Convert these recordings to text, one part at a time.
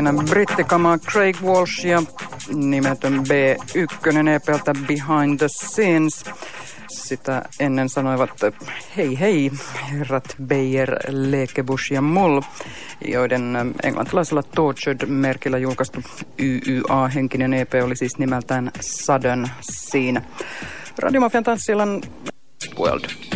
Siinä brittikamaa Craig Walsh ja nimetön B1 EPltä Behind the Scenes. Sitä ennen sanoivat hei hei herrat Beyer, Lekebush ja Mull, joiden englantilaisella Tortured-merkillä julkaistu YYA-henkinen EP oli siis nimeltään Sudden Scene. Radiomafian tanssilan World.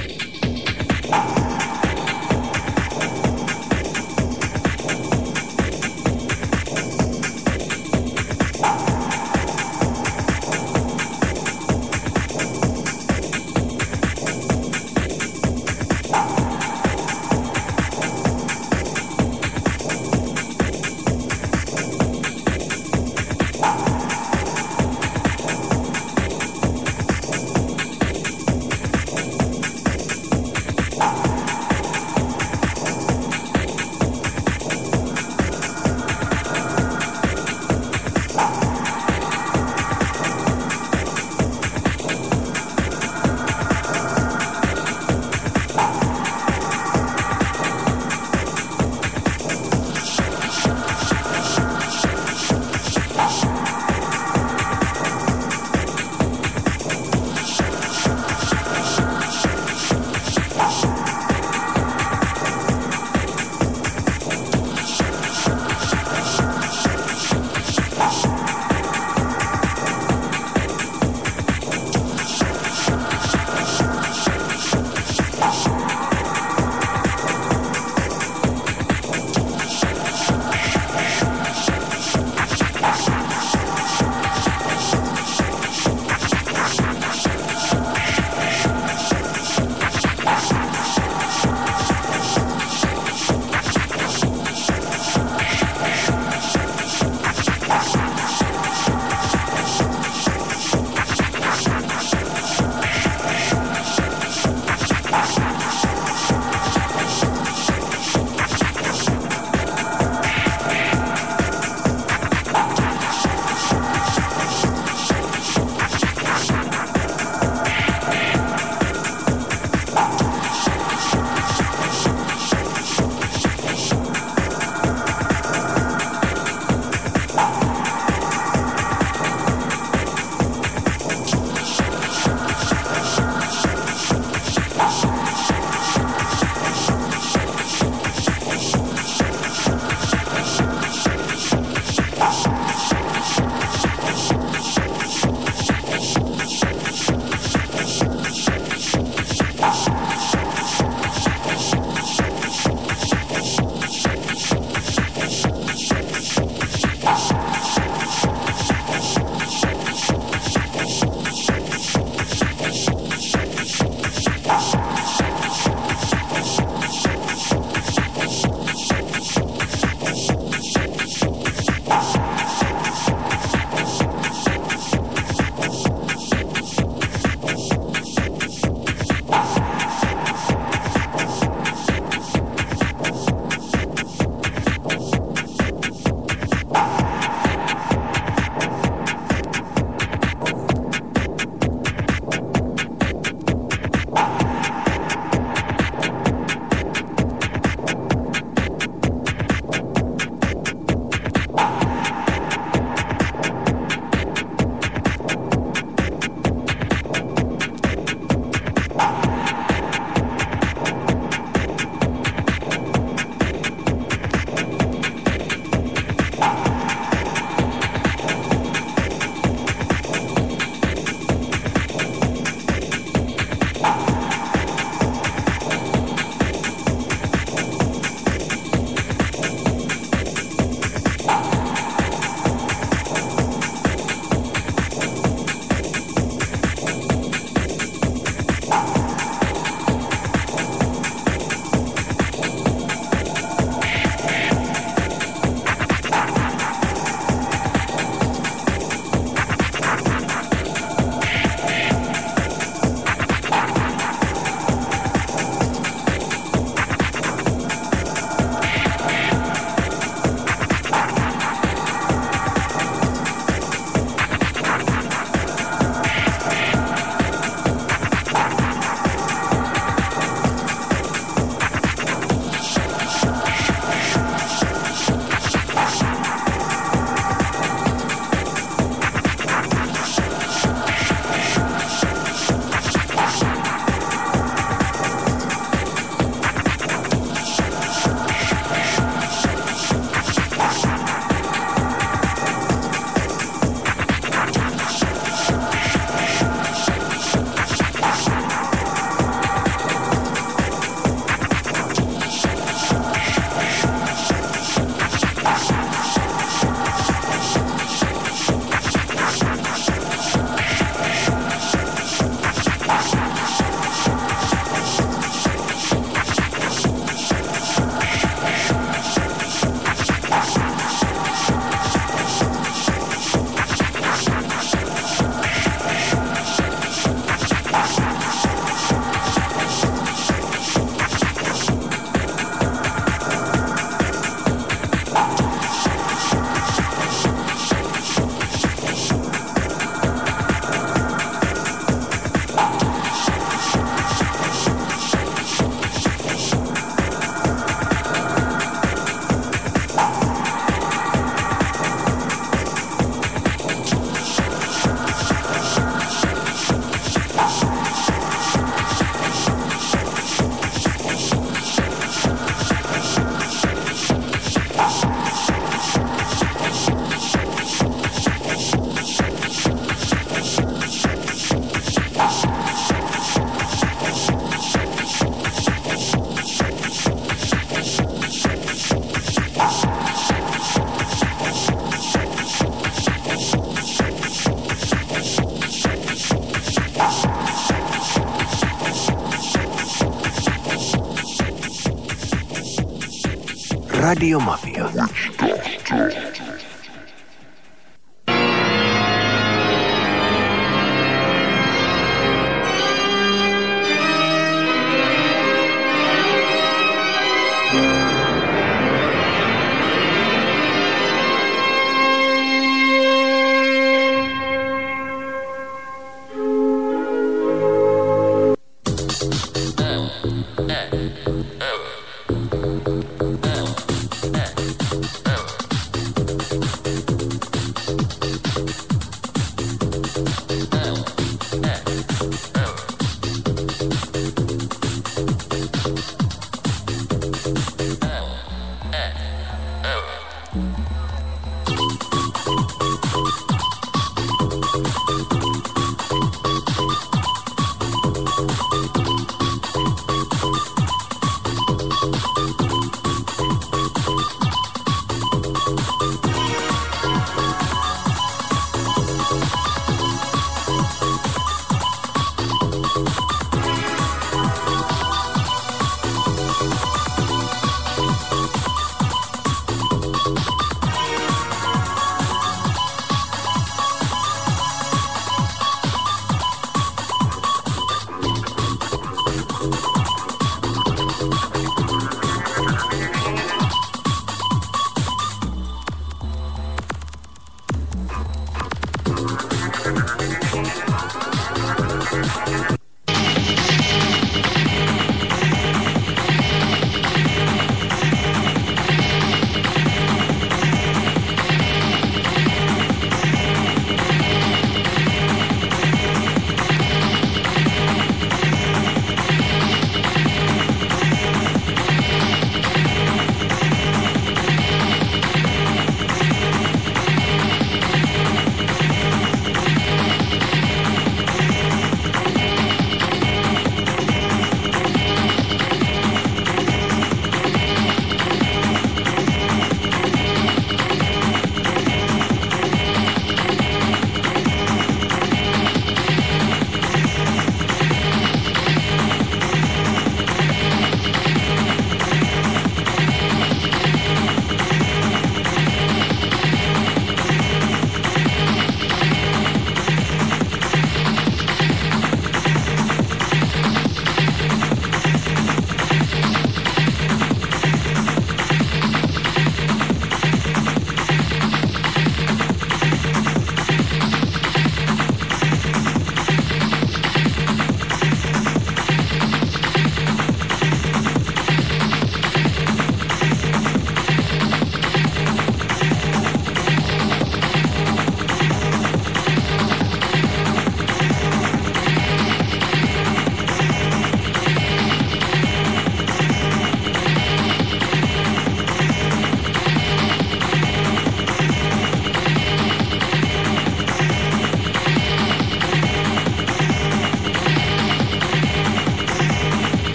Radio Muffin.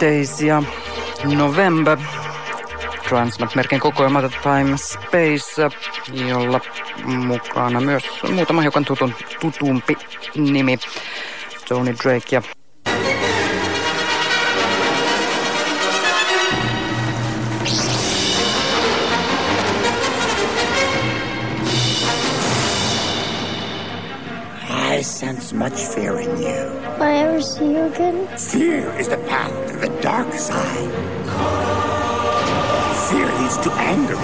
Days ja November. Transmat-merkin kokoelma Time Space, jolla mukana myös muutama hiukan tutun, tutumpi nimi. Tony Drake ja Ever see you again? Fear is the path to the dark side. Fear leads to anger.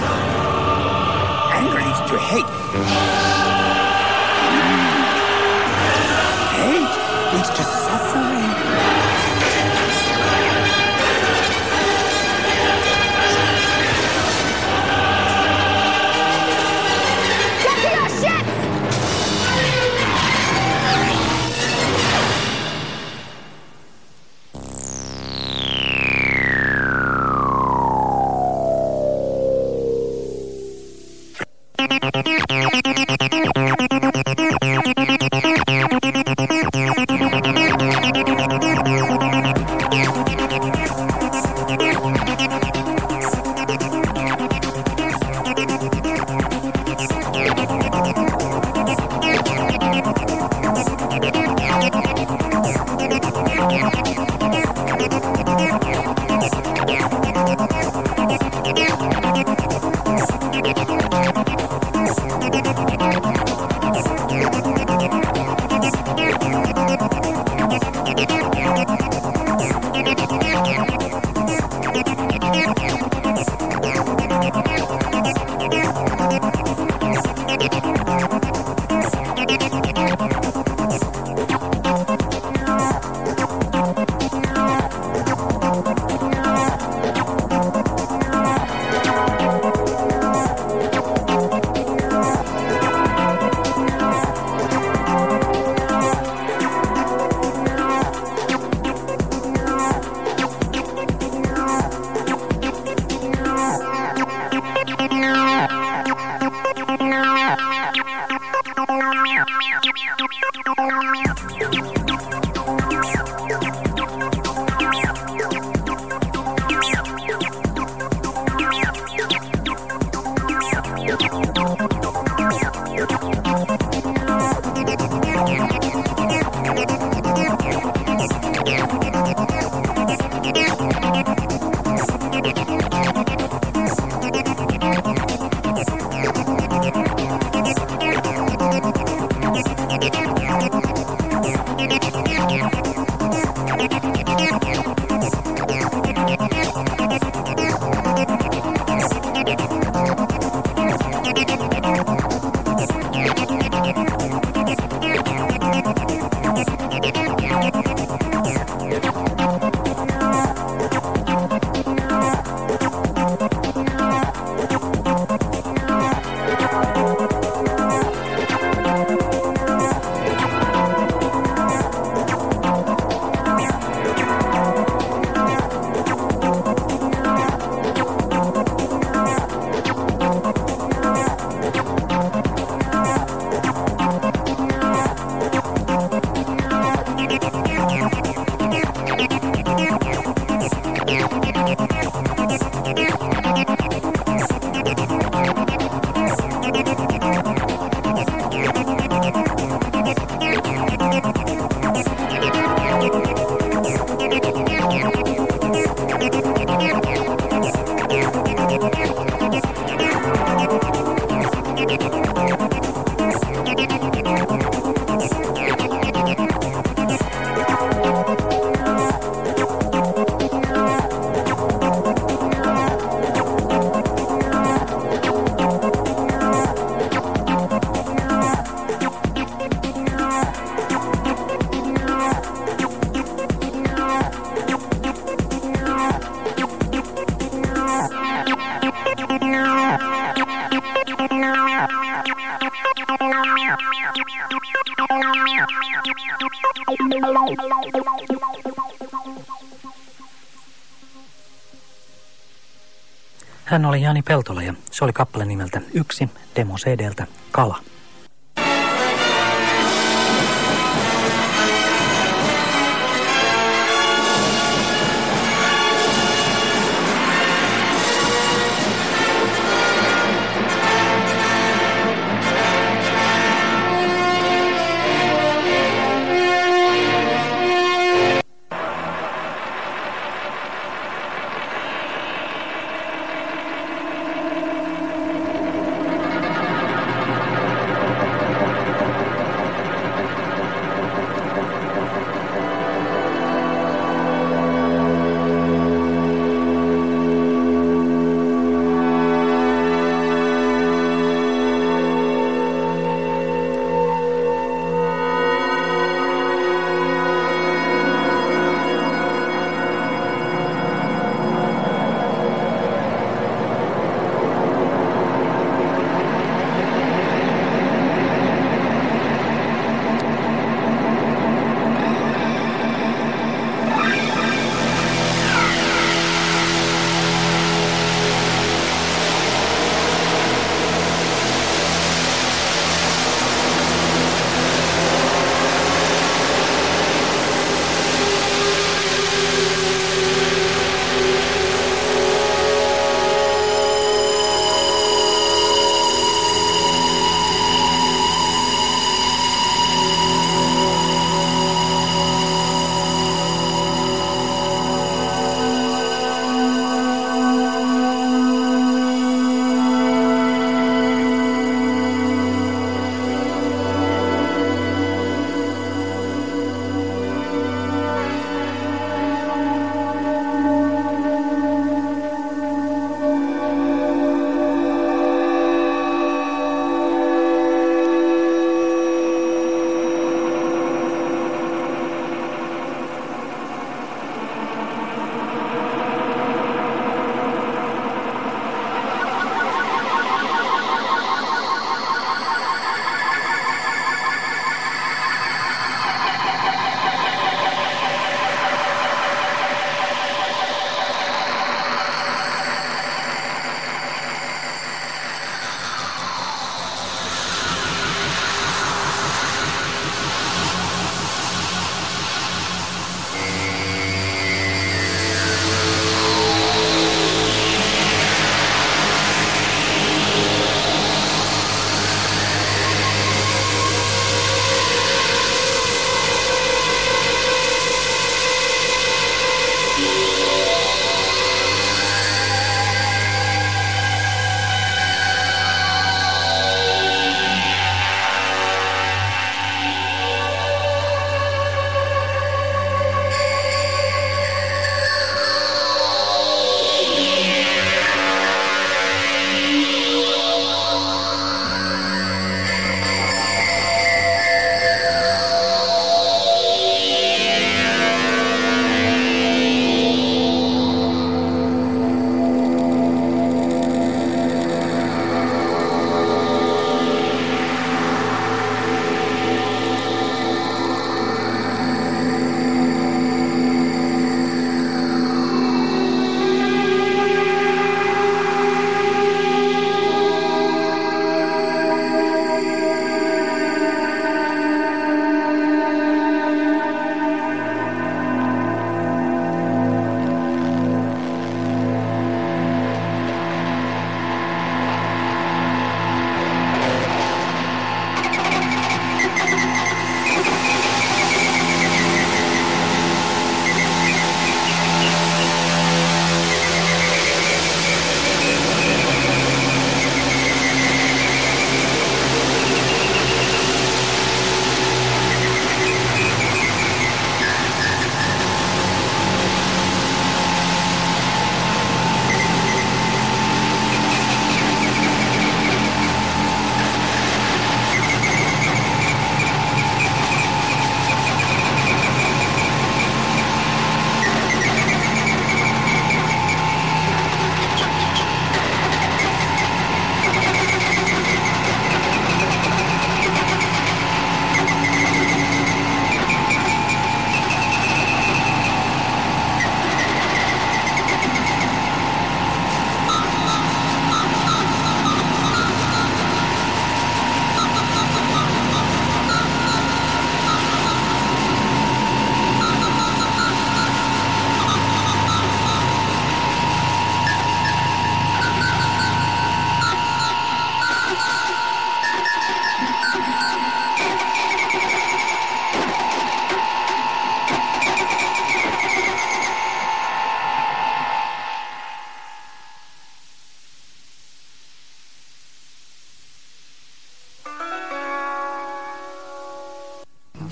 Anger leads to. Hate Oli Jani Peltola ja se oli kappale nimeltä Yksi demo CDltä Kala.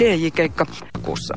DJ-keikka kuussa.